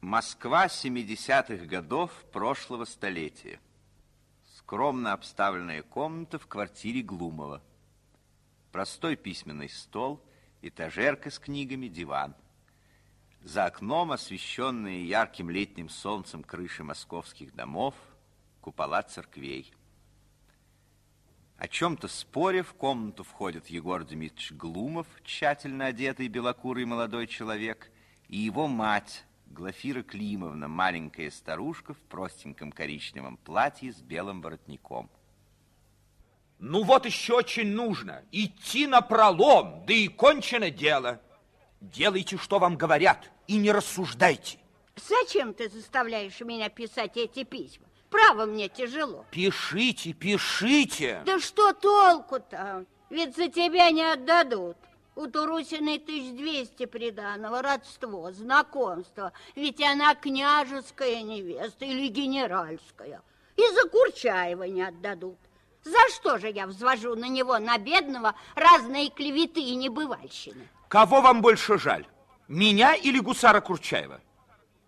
Москва 70-х годов прошлого столетия. Скромно обставленная комната в квартире Глумова. Простой письменный стол, этажерка с книгами, диван. За окном освещенные ярким летним солнцем крыши московских домов, купола церквей. О чем-то споре в комнату входит Егор Дмитриевич Глумов, тщательно одетый белокурый молодой человек, и его мать, Глафира Климовна, маленькая старушка в простеньком коричневом платье с белым воротником. Ну вот еще очень нужно. Идти на пролом, да и кончено дело. Делайте, что вам говорят, и не рассуждайте. Зачем ты заставляешь меня писать эти письма? Право мне тяжело. Пишите, пишите. Да что толку-то? Ведь за тебя не отдадут. У Турусиной 1200 приданого, родство, знакомство. Ведь она княжеская невеста или генеральская. И за Курчаева не отдадут. За что же я взвожу на него, на бедного, разные клеветы и небывальщины? Кого вам больше жаль? Меня или гусара Курчаева?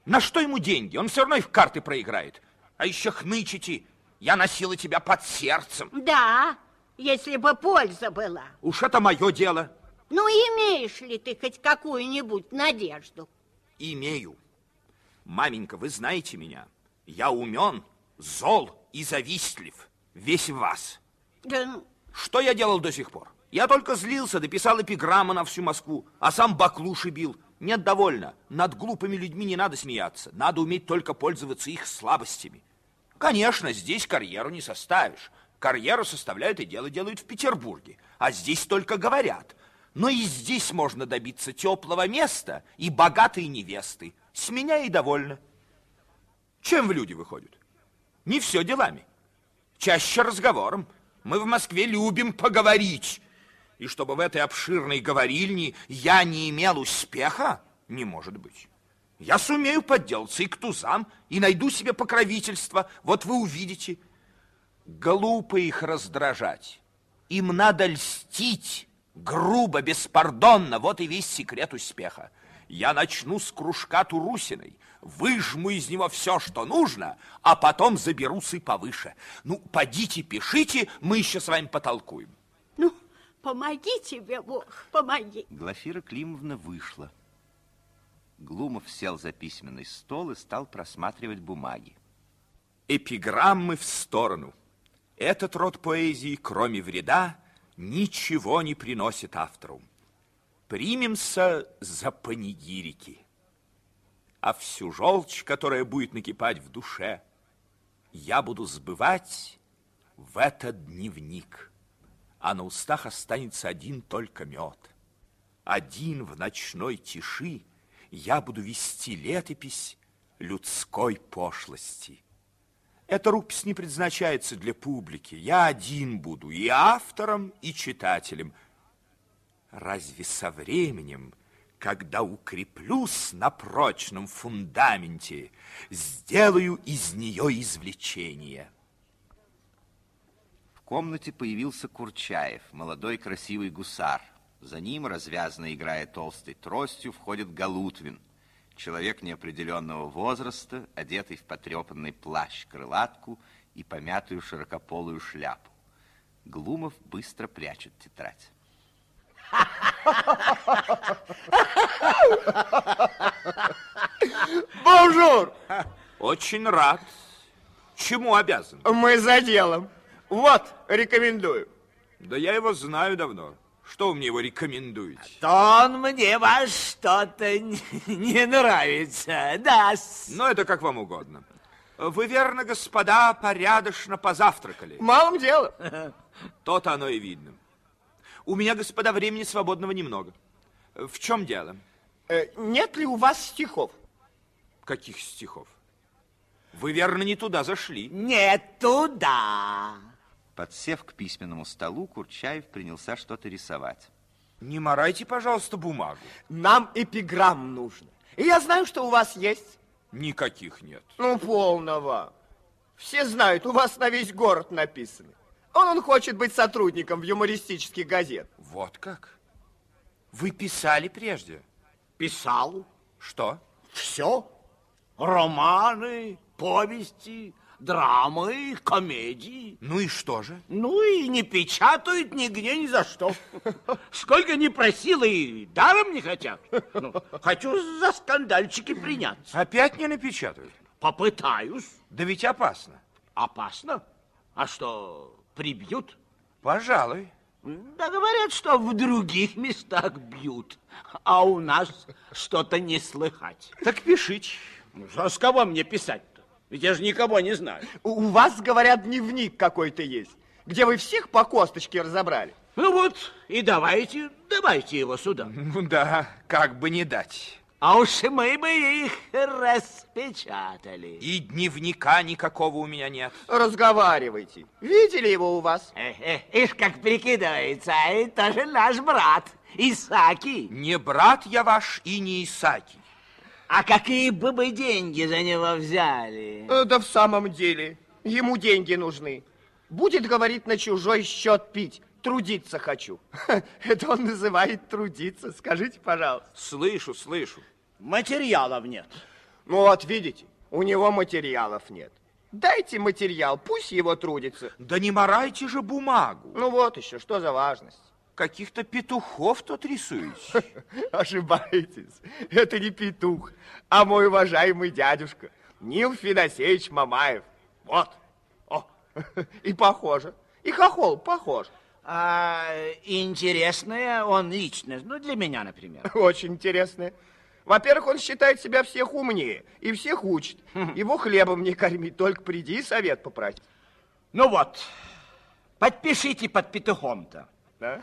На что ему деньги? Он все равно и в карты проиграет. А еще хнычите. Я носила тебя под сердцем. Да, если бы польза была. Уж это мое дело. Ну, имеешь ли ты хоть какую-нибудь надежду? Имею. Маменька, вы знаете меня. Я умен, зол и завистлив. Весь в вас. Да, ну, Что я делал до сих пор? Я только злился, дописал эпиграммы на всю Москву, а сам баклуши бил. Нет, довольно. Над глупыми людьми не надо смеяться. Надо уметь только пользоваться их слабостями. Конечно, здесь карьеру не составишь. Карьеру составляют и дело делают в Петербурге. А здесь только говорят. Но и здесь можно добиться теплого места и богатой невесты. С меня и довольно. Чем в люди выходят? Не все делами. Чаще разговором. Мы в Москве любим поговорить. И чтобы в этой обширной говорильне я не имел успеха, не может быть. Я сумею подделаться и к тузам, и найду себе покровительство. Вот вы увидите. Глупо их раздражать. Им надо льстить, грубо, беспардонно. Вот и весь секрет успеха. Я начну с кружка Турусиной, выжму из него все, что нужно, а потом заберусь и повыше. Ну, подите, пишите, мы еще с вами потолкуем. ну, помоги тебе, Бог, помоги. Глафира Климовна вышла. Глумов сел за письменный стол и стал просматривать бумаги. Эпиграммы в сторону. Этот род поэзии, кроме вреда, ничего не приносит автору. Примемся за панигирики. А всю желчь, которая будет накипать в душе, я буду сбывать в этот дневник. А на устах останется один только мед. Один в ночной тиши я буду вести летопись людской пошлости. Эта рукопись не предназначается для публики. Я один буду и автором, и читателем. Разве со временем, когда укреплюсь на прочном фундаменте, сделаю из нее извлечение? В комнате появился Курчаев, молодой красивый гусар. За ним, развязно играя толстой тростью, входит Галутвин, человек неопределенного возраста, одетый в потрепанный плащ, крылатку и помятую широкополую шляпу. Глумов быстро прячет тетрадь. Bonjour! Очень рад. Чему обязан? Мы за делом. Вот, рекомендую. Да я его знаю давно. Что вы мне его рекомендуете? То он мне во что-то не нравится, да. Ну, это как вам угодно. Вы, верно, господа, порядочно позавтракали. Малым делом. То-то оно и видно. У меня, господа, времени свободного немного. В чем дело? Э, Нет ли у вас стихов? Каких стихов? Вы, верно, не туда зашли. Не туда. Подсев к письменному столу, Курчаев принялся что-то рисовать. Не морайте, пожалуйста, бумагу. Нам эпиграмм нужно. И я знаю, что у вас есть. Никаких нет. Ну, полного. Все знают, у вас на весь город написано. Он, он хочет быть сотрудником в юмористических газет. Вот как? Вы писали прежде? Писал. Что? Все. Романы, повести, драмы, комедии. Ну и что же? Ну и не печатают нигде ни за что. Сколько не просила и даром не хотят. Ну, хочу за скандальчики приняться. Опять не напечатают? Попытаюсь. Да ведь опасно. Опасно? А что, прибьют? Пожалуй. Да говорят, что в других местах бьют, а у нас что-то не слыхать. Так пишите. Ну, а с кого мне писать-то? Ведь я же никого не знаю. У вас, говорят, дневник какой-то есть, где вы всех по косточке разобрали. Ну вот, и давайте, давайте его сюда. Ну да, как бы не дать. А уж мы бы их распечатали. И дневника никакого у меня нет. Разговаривайте. Видели его у вас? Эх, эх, ишь, как прикидывается, а это же наш брат, Исаки. Не брат я ваш и не Исаки. А какие бы вы деньги за него взяли? Э, Да в самом деле, ему деньги нужны. Будет, говорит, на чужой счет пить. Трудиться хочу. Это он называет трудиться. Скажите, пожалуйста. Слышу, слышу. Материалов нет. Ну вот, видите, у него материалов нет. Дайте материал, пусть его трудится. Да не морайте же бумагу. Ну вот еще, что за важность? Каких-то петухов тут рисуете. Ошибаетесь. Это не петух, а мой уважаемый дядюшка Нил Федосеевич Мамаев. Вот. О, и похоже. И хохол похож. А интересная он личность, ну, для меня, например. Очень интересно. Во-первых, он считает себя всех умнее и всех учит. Его хлебом не кормить, только приди и совет попросить. Ну вот, подпишите под петухом-то. Да?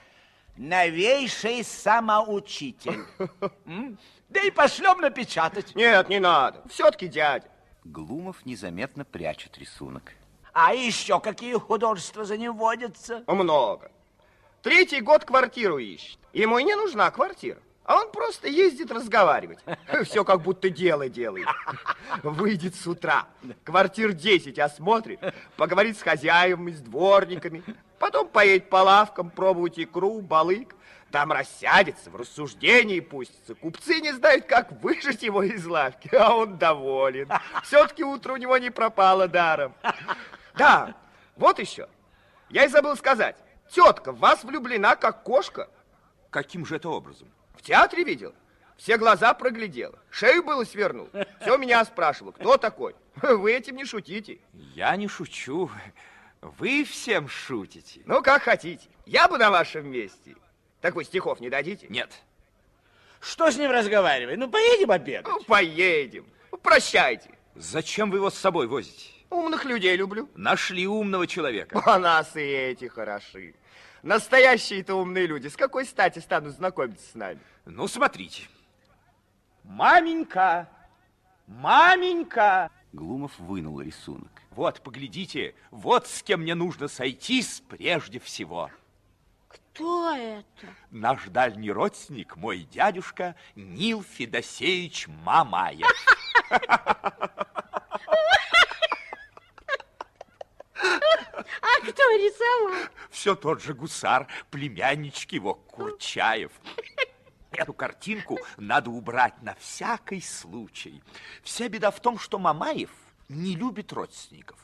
Новейший самоучитель. М? Да и пошлем напечатать. Нет, не надо. Все-таки дядя. Глумов незаметно прячет рисунок. А еще какие художества за ним водятся? Много. Третий год квартиру ищет. Ему и не нужна квартира. А он просто ездит разговаривать. Все как будто дело делает. Выйдет с утра, квартир 10 осмотрит, поговорит с хозяевами, с дворниками. Потом поедет по лавкам, пробовать икру, балык. Там рассядется, в рассуждении пустится. Купцы не знают, как выжить его из лавки, а он доволен. Все-таки утро у него не пропало даром. Да, вот еще. Я и забыл сказать. Тетка в вас влюблена, как кошка. Каким же это образом? В театре видел? Все глаза проглядела. Шею было свернул. Все меня спрашивала, кто такой? Вы этим не шутите. Я не шучу. Вы всем шутите. Ну, как хотите. Я бы на вашем месте. Так вы стихов не дадите? Нет. Что с ним разговаривать? Ну, поедем обедать. Ну, поедем. Прощайте. Зачем вы его с собой возите? Умных людей люблю. Нашли умного человека. А нас и эти хороши. Настоящие-то умные люди. С какой стати станут знакомиться с нами? Ну, смотрите. Маменька! Маменька! Глумов вынул рисунок. Вот, поглядите, вот с кем мне нужно сойтись прежде всего. Кто это? Наш дальний родственник, мой дядюшка Нил Федосеевич Мамаев. А кто рисовал? Все тот же гусар, племянничек его, Курчаев. Эту картинку надо убрать на всякий случай. Вся беда в том, что Мамаев не любит родственников.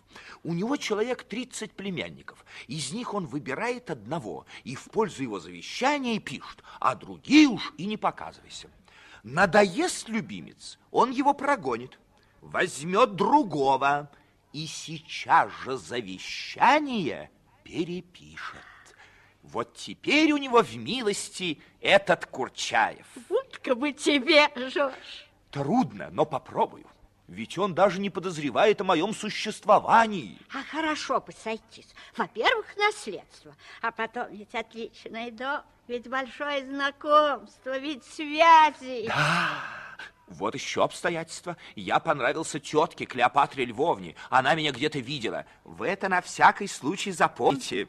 У него человек 30 племянников. Из них он выбирает одного и в пользу его завещания пишет, а другие уж и не показывайся. Надоест любимец, он его прогонит, возьмет другого и сейчас же завещание перепишет. Вот теперь у него в милости этот Курчаев. Утка бы тебе, Жорж. Трудно, но попробую. Ведь он даже не подозревает о моем существовании. А хорошо бы сойтись. Во-первых, наследство, а потом ведь отличный дом, ведь большое знакомство, ведь связи. Вот еще обстоятельства. Я понравился тетке Клеопатре Львовне. Она меня где-то видела. Вы это на всякий случай запомните.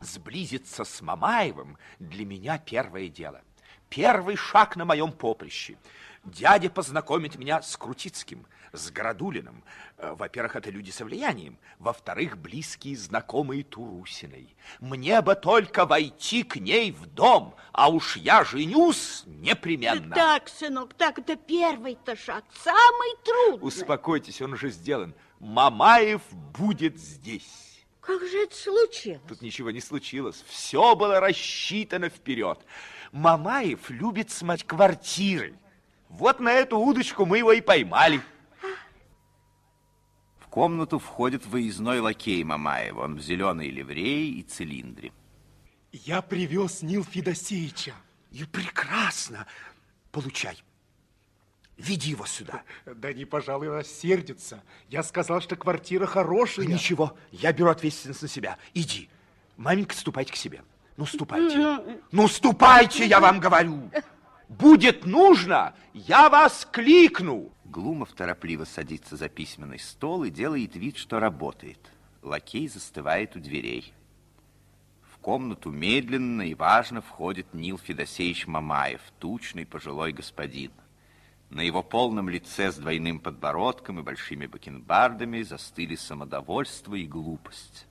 Сблизиться с Мамаевым для меня первое дело. Первый шаг на моем поприще. Дядя познакомит меня с Крутицким, с Городулиным. Э, Во-первых, это люди со влиянием. Во-вторых, близкие знакомые Турусиной. Мне бы только войти к ней в дом, а уж я женюсь непременно. Так, сынок, так, это первый-то шаг, самый трудный. Успокойтесь, он уже сделан. Мамаев будет здесь. Как же это случилось? Тут ничего не случилось. Все было рассчитано вперед. Мамаев любит смотреть квартиры. Вот на эту удочку мы его и поймали. В комнату входит выездной лакей Мамаева. Он в зеленой ливрее и цилиндре. Я привез Нил Федосеевича. И прекрасно. Получай. Веди его сюда. Да не, пожалуй, рассердится. Я сказал, что квартира хорошая. Ничего, я беру ответственность на себя. Иди. Маменька, ступайте к себе. Ну, ступайте. Ну, ступайте, я вам говорю. Будет нужно, я вас кликну. Глумов торопливо садится за письменный стол и делает вид, что работает. Лакей застывает у дверей. В комнату медленно и важно входит Нил Федосеевич Мамаев, тучный пожилой господин. На его полном лице с двойным подбородком и большими бакенбардами застыли самодовольство и глупость.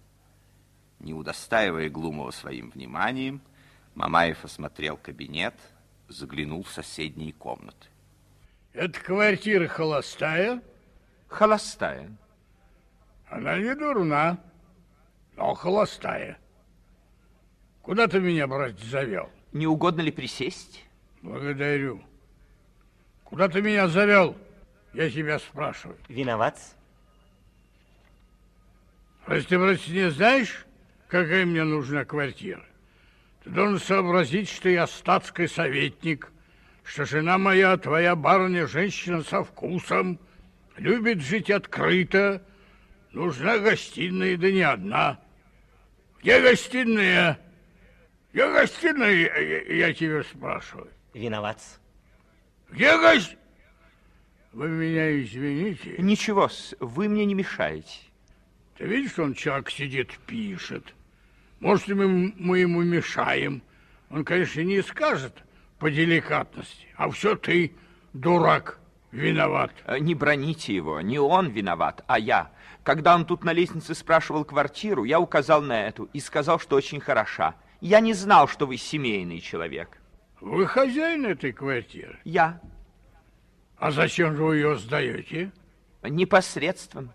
Не удостаивая Глумова своим вниманием, Мамаев осмотрел кабинет, заглянул в соседние комнаты. Эта квартира холостая? Холостая. Она не дурна, но холостая. Куда ты меня, брать, завел? Не угодно ли присесть? Благодарю. Куда ты меня завел? Я тебя спрашиваю. Виноват. Раз ты, брат, не знаешь, какая мне нужна квартира, ты должен сообразить, что я статский советник, что жена моя, твоя барыня, женщина со вкусом, любит жить открыто, нужна гостиная, да не одна. Где гостиная? Где гостиная, я, я тебя спрашиваю? Виноват. Гость? Вы меня извините. Ничего, вы мне не мешаете. Ты видишь, он человек сидит, пишет. Может, мы, мы ему мешаем. Он, конечно, не скажет по деликатности, а все ты, дурак, виноват. Э, не броните его, не он виноват, а я. Когда он тут на лестнице спрашивал квартиру, я указал на эту и сказал, что очень хороша. Я не знал, что вы семейный человек. Вы хозяин этой квартиры? Я. А зачем же вы ее сдаете? Непосредством.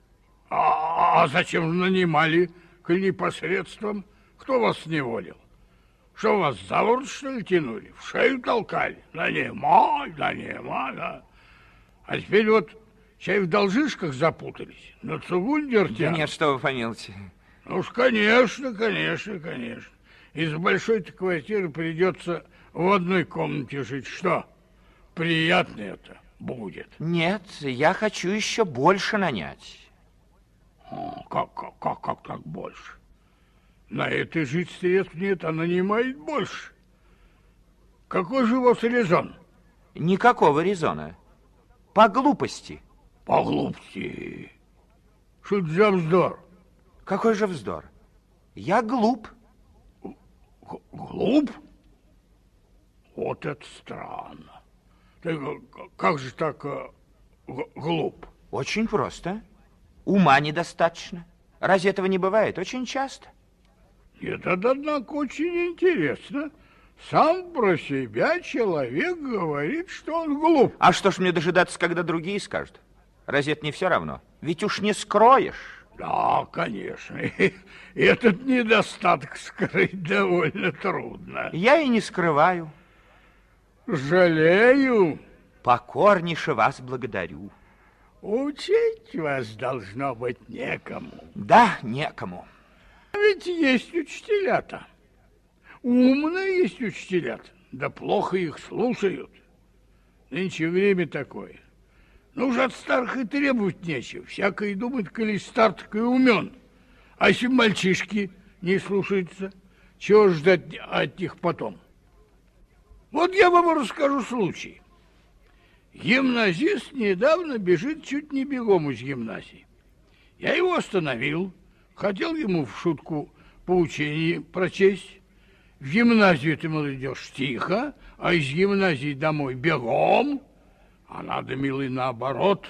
А, а зачем же нанимали к непосредством? Кто вас неволил? Что вас за ворот, что ли, тянули? В шею толкали? Нанимай, нанимай, да. А теперь вот чай в должишках запутались, на цугундер Да тянут. нет, что вы помилуйте. Ну уж, конечно, конечно, конечно. Из большой-то квартиры придется в одной комнате жить. Что? Приятно это будет. Нет, я хочу еще больше нанять. Как, как, как, как так больше? На этой жить средств нет, а нанимает больше. Какой же у вас резон? Никакого резона. По глупости. По глупости. Что это за вздор? Какой же вздор? Я глуп. Г- Глуп? Вот это странно. Ты как же так э, глуп? Очень просто. Ума недостаточно. Разве этого не бывает? Очень часто. Нет, это, однако, очень интересно. Сам про себя человек говорит, что он глуп. А что ж мне дожидаться, когда другие скажут? Разве это не все равно? Ведь уж не скроешь. Да, конечно. Этот недостаток скрыть довольно трудно. Я и не скрываю. Жалею. Покорнейше вас благодарю. Учить вас должно быть некому. Да, некому. А Ведь есть учителя-то. Умные есть учителя-то. Да плохо их слушают. Нынче время такое. Ну уж от старых и требовать нечего. Всякое думает, коли стар, так и умен. А если мальчишки не слушаются, чего ждать от них потом? Вот я вам расскажу случай. Гимназист недавно бежит чуть не бегом из гимназии. Я его остановил, хотел ему в шутку поучение прочесть. В гимназию ты, молодежь, тихо, а из гимназии домой бегом. А надо, милый, наоборот.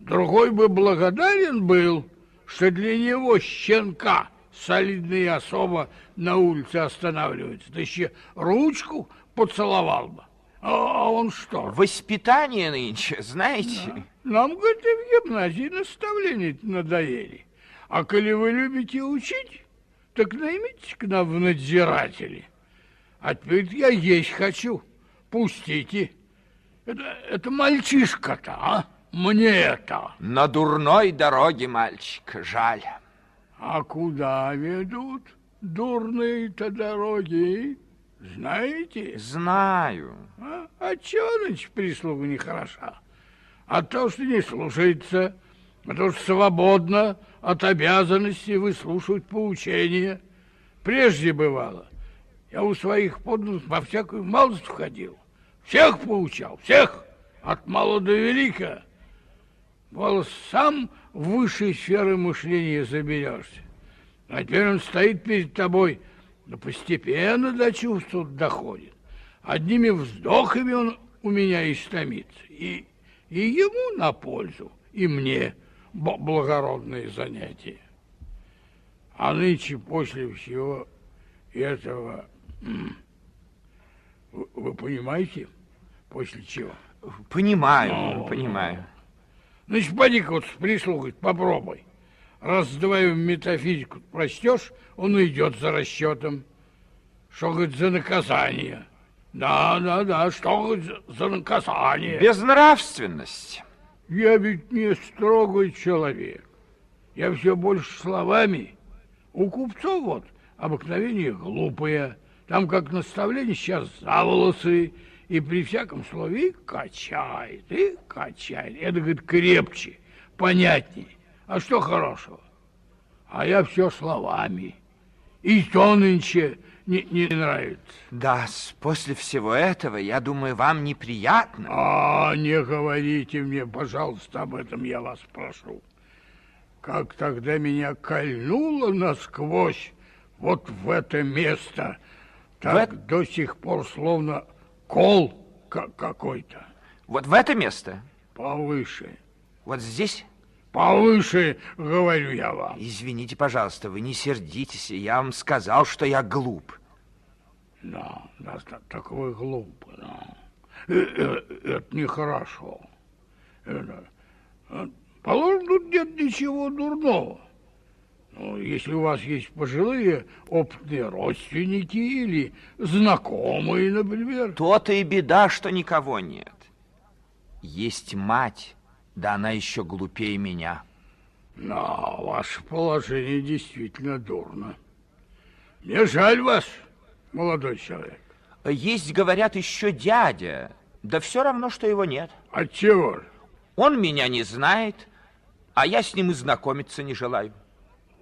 Другой бы благодарен был, что для него щенка солидная особа на улице останавливается. Да еще ручку поцеловал бы. А, а он что? Воспитание нынче, знаете? Нам, говорит, и в гимназии наставления надоели. А коли вы любите учить, так наймитесь к нам в надзиратели. А теперь я есть хочу. Пустите. Это, это мальчишка-то, а? Мне это. На дурной дороге, мальчик, жаль. А куда ведут дурные-то дороги? Знаете? Знаю. А, а чего, значит, прислуга нехороша? От того, что не слушается, от того, что свободно от обязанности выслушивать поучения. Прежде бывало, я у своих подданных во всякую малость входил. Всех поучал, всех, от мала до велика. Бывало, сам в высшей сферы мышления заберешься. А теперь он стоит перед тобой, но постепенно до чувств доходит. Одними вздохами он у меня истомится. И, и ему на пользу, и мне благородное занятие. А нынче после всего этого, вы, понимаете, после чего? Понимаю, ну, понимаю. Значит, поди-ка вот с прислугой попробуй. Раз вдвоем метафизику простешь, он идет за расчетом. Что, говорит, за наказание? Да, да, да, что, говорит, за наказание? Безнравственность. Я ведь не строгий человек. Я все больше словами. У купцов вот обыкновение глупое. Там как наставление сейчас за волосы. И при всяком слове и качает, и качает. Это, говорит, крепче, понятнее. А что хорошего? А я все словами. И то нынче не, не нравится. Да, после всего этого, я думаю, вам неприятно. А, не говорите мне, пожалуйста, об этом я вас прошу. Как тогда меня кольнуло насквозь вот в это место, так в... до сих пор словно кол какой-то. Вот в это место? Повыше. Вот здесь? Повыше, говорю я вам. Извините, пожалуйста, вы не сердитесь. Я вам сказал, что я глуп. Да, да, так вы глупы, да. Э, э, это нехорошо. Это, э, положим, тут нет ничего дурного. Ну, если у вас есть пожилые опытные родственники или знакомые, например. То-то и беда, что никого нет. Есть мать, да она еще глупее меня. Но ваше положение действительно дурно. Мне жаль вас, молодой человек. Есть, говорят, еще дядя. Да все равно, что его нет. Отчего? Он меня не знает, а я с ним и знакомиться не желаю.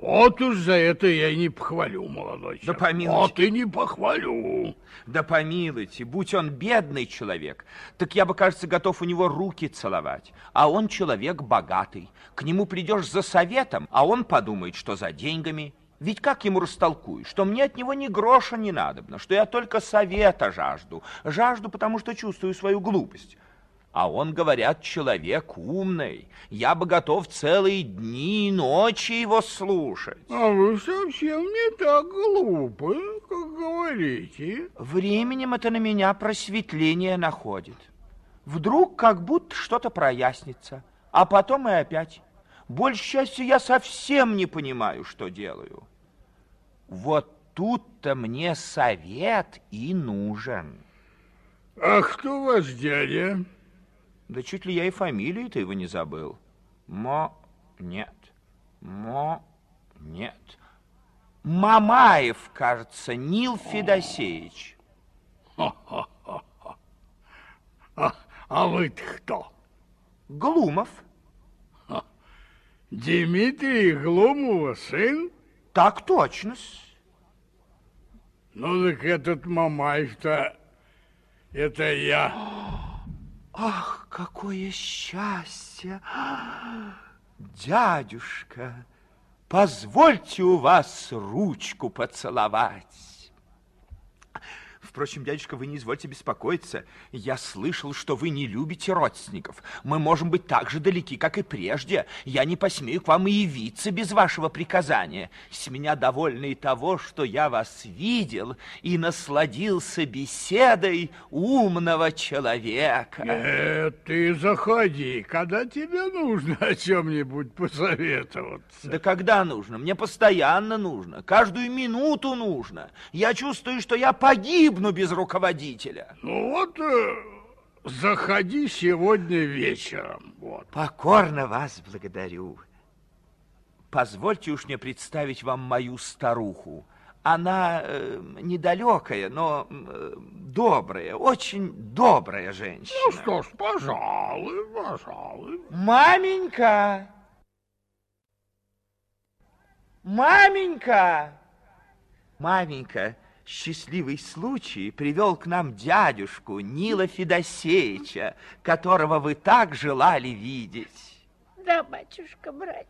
Вот уж за это я и не похвалю, молодой человек. Да помилуйте. Вот и не похвалю. Да помилуйте, будь он бедный человек, так я бы, кажется, готов у него руки целовать. А он человек богатый. К нему придешь за советом, а он подумает, что за деньгами. Ведь как ему растолкую, что мне от него ни гроша не надобно, что я только совета жажду. Жажду, потому что чувствую свою глупость. А он, говорят, человек умный. Я бы готов целые дни и ночи его слушать. А вы совсем не так глупы, как говорите. Временем это на меня просветление находит. Вдруг как будто что-то прояснится, а потом и опять. Больше счастья я совсем не понимаю, что делаю. Вот тут-то мне совет и нужен. А кто ваш дядя? Да чуть ли я и фамилию-то его не забыл. Мо... нет. Мо... нет. Мамаев, кажется, Нил Федосеевич. А, а вы-то кто? Глумов. Дмитрий Глумова сын? Так точно. Ну, так этот Мамаев-то, это я. Ах, какое счастье! Дядюшка, позвольте у вас ручку поцеловать. Впрочем, дядюшка, вы не извольте беспокоиться. Я слышал, что вы не любите родственников. Мы можем быть так же далеки, как и прежде. Я не посмею к вам и явиться без вашего приказания. С меня довольно и того, что я вас видел и насладился беседой умного человека. Нет, ты заходи, когда тебе нужно о чем-нибудь посоветоваться. Да когда нужно? Мне постоянно нужно. Каждую минуту нужно. Я чувствую, что я погибну без руководителя. Ну вот, э, заходи сегодня вечером. Вот. Покорно вас благодарю. Позвольте уж мне представить вам мою старуху. Она э, недалекая, но э, добрая, очень добрая женщина. Ну что ж, пожалуй, пожалуй. Маменька! Маменька! Маменька, счастливый случай привел к нам дядюшку Нила Федосеевича, которого вы так желали видеть. Да, батюшка, братец,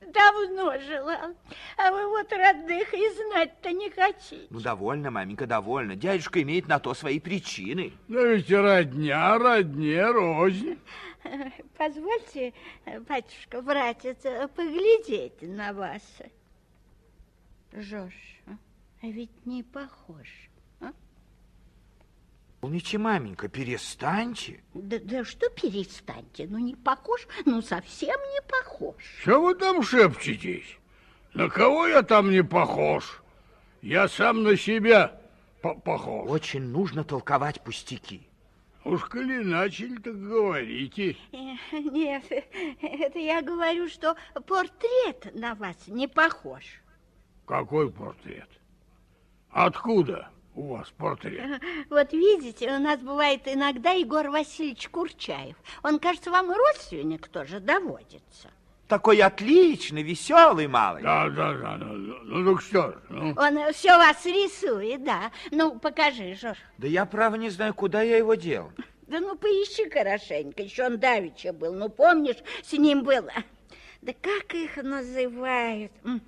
давно желал, а вы вот родных и знать-то не хотите. Ну, довольно, маменька, довольно. Дядюшка имеет на то свои причины. Да ведь родня, родне, рознь. Позвольте, батюшка, братец, поглядеть на вас. Жорж, а ведь не похож. А? Полните, маменька, перестаньте. Да, да что перестаньте, ну не похож, ну совсем не похож. Что вы там шепчетесь? На кого я там не похож? Я сам на себя по похож. Очень нужно толковать пустяки. Уж коли начали, так говорите. Нет, это я говорю, что портрет на вас не похож. Какой портрет? Откуда у вас портрет? Вот видите, у нас бывает иногда Егор Васильевич Курчаев. Он, кажется, вам родственник тоже доводится. Такой отличный, веселый малый. Да, да, да, ну, ну, ну так что ж, ну. Он все вас рисует, да. Ну, покажи, Жорж. Да я, право, не знаю, куда я его дел. Да ну, поищи хорошенько. Еще он давеча был. Ну, помнишь, с ним было. Да как их называют? М,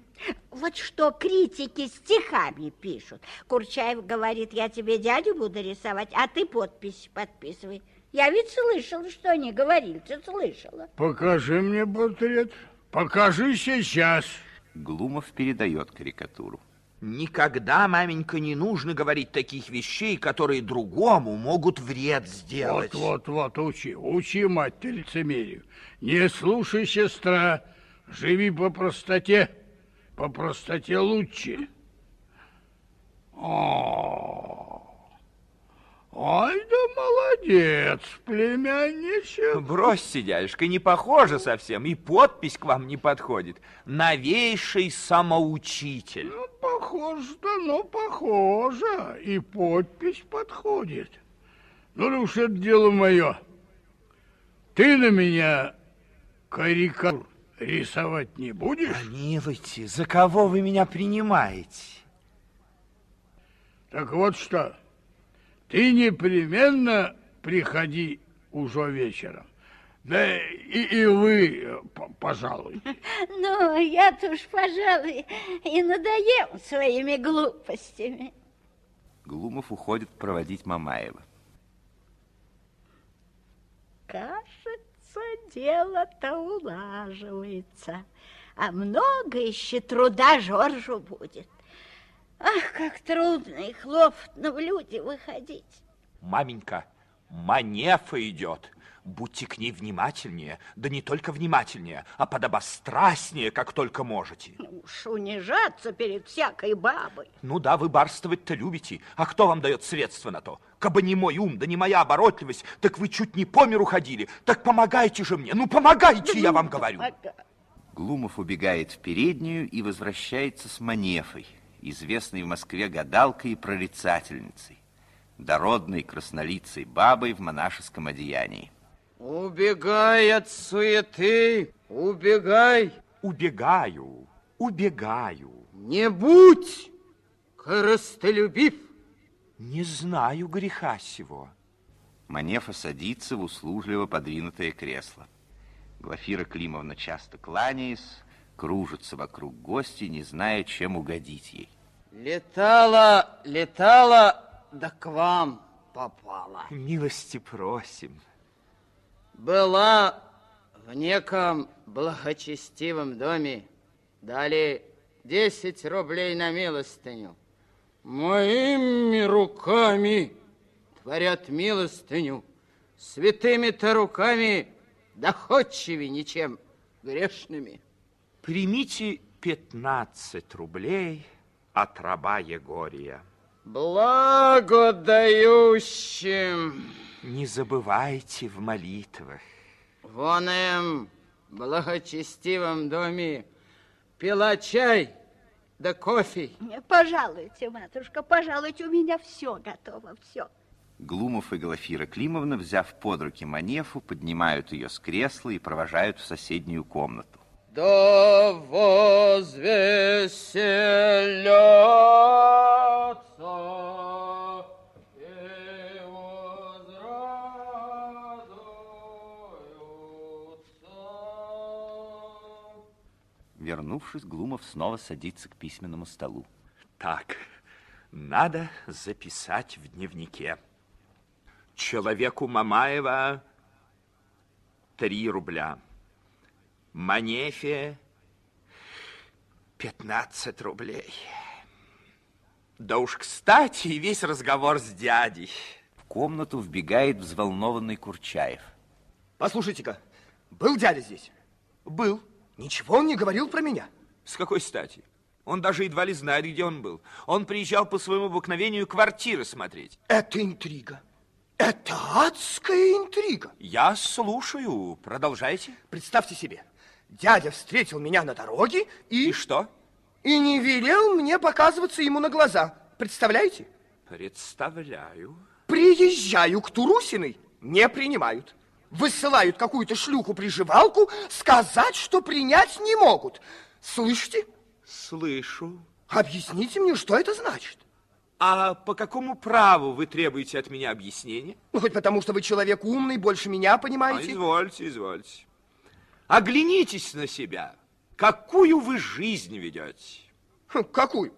Вот что критики стихами пишут. Курчаев говорит, я тебе дядю буду рисовать, а ты подпись подписывай. Я ведь слышала, что они говорили, ты слышала. Покажи мне портрет. Покажи сейчас. Глумов передает карикатуру. Никогда, маменька, не нужно говорить таких вещей, которые другому могут вред сделать. Вот, вот, вот, учи, учи, мать ты лицемерию. Не слушай, сестра, живи по простоте, по простоте лучше. О, ой, да молодец, племянничек. Бросьте, дядюшка, не похоже совсем, и подпись к вам не подходит. Новейший самоучитель. Ну, похоже-то, ну, похоже, и подпись подходит. Ну, да уж это дело мое. Ты на меня карикатур рисовать не будешь? Помилуйте, за кого вы меня принимаете? Так вот что, ты непременно приходи уже вечером. Да и, и вы, пожалуй. Ну, я-то уж, пожалуй, и надоем своими глупостями. Глумов уходит проводить Мамаева. Кажется, дело-то улаживается, а много еще труда Жоржу будет. Ах, как трудно и хлопотно в люди выходить. Маменька, Манефа идет. Будьте к ней внимательнее, да не только внимательнее, а подобострастнее, как только можете. Уж унижаться перед всякой бабой. Ну да, вы барствовать-то любите, а кто вам дает средства на то? Кабы не мой ум, да не моя оборотливость, так вы чуть не по миру ходили. Так помогайте же мне, ну помогайте, я вам говорю. Ага. Глумов убегает в переднюю и возвращается с Манефой, известной в Москве гадалкой и прорицательницей, дородной краснолицей бабой в монашеском одеянии. Убегай от суеты, убегай. Убегаю, убегаю. Не будь коростолюбив. Не знаю греха сего. Манефа садится в услужливо подвинутое кресло. Глафира Климовна, часто кланяясь, кружится вокруг гостей, не зная, чем угодить ей. Летала, летала да к вам попала. Милости просим. Была в неком благочестивом доме, дали 10 рублей на милостыню. Моими руками творят милостыню, святыми-то руками доходчивее ничем грешными. Примите 15 рублей от раба Егория. Благодающим. Не забывайте в молитвах. Вон им, благочестивом доме, пила чай да кофе. Пожалуйте, матушка, пожалуйте, у меня все готово, все. Глумов и Глафира Климовна, взяв под руки Манефу, поднимают ее с кресла и провожают в соседнюю комнату. Да возвеселятся и возрадуются. Вернувшись, Глумов снова садится к письменному столу. Так, надо записать в дневнике. Человеку Мамаева три рубля. Манефе 15 рублей. Да уж, кстати, и весь разговор с дядей. В комнату вбегает взволнованный Курчаев. Послушайте-ка, был дядя здесь? Был. Ничего он не говорил про меня. С какой стати? Он даже едва ли знает, где он был. Он приезжал по своему обыкновению квартиры смотреть. Это интрига. Это адская интрига. Я слушаю. Продолжайте. Представьте себе, дядя встретил меня на дороге и... И что? И не велел мне показываться ему на глаза. Представляете? Представляю. Приезжаю к Турусиной, не принимают. Высылают какую-то шлюху-приживалку сказать, что принять не могут. Слышите? Слышу. Объясните мне, что это значит? А по какому праву вы требуете от меня объяснения? Ну, хоть потому, что вы человек умный, больше меня А, понимаете. извольте, извольте. Оглянитесь на себя. Какую вы жизнь ведете? Хм, какую?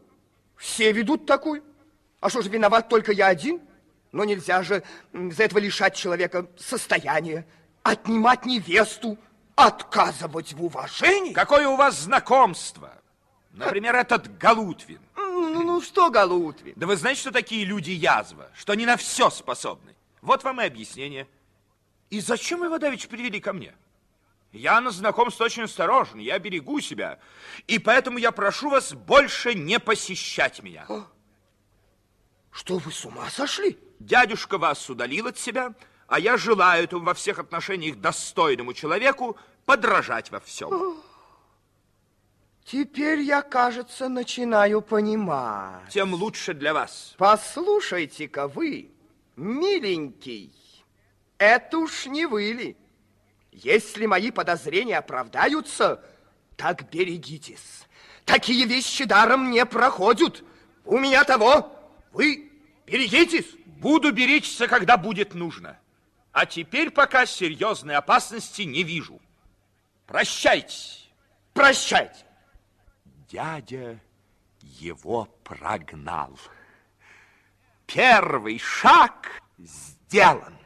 Все ведут такую. А что же, виноват только я один? Но нельзя же за этого лишать человека состояния, отнимать невесту, отказывать в уважении. Какое у вас знакомство? Например, этот Галутвин. Ну, ну что, Галутвин? Да вы знаете, что такие люди язва, что они на все способны? Вот вам и объяснение. И зачем его давеча привели ко мне? Я на знакомство очень осторожен, я берегу себя. И поэтому я прошу вас больше не посещать меня. Что, вы с ума сошли? Дядюшка вас удалил от себя, а я желаю этому во всех отношениях достойному человеку подражать во всем. Теперь я, кажется, начинаю понимать. Тем лучше для вас. Послушайте-ка вы, миленький, это уж не вы ли? Если мои подозрения оправдаются, так берегитесь. Такие вещи даром не проходят. У меня того, вы берегитесь. Буду беречься, когда будет нужно. А теперь пока серьезной опасности не вижу. Прощайте. Прощайте. Дядя его прогнал. Первый шаг сделан.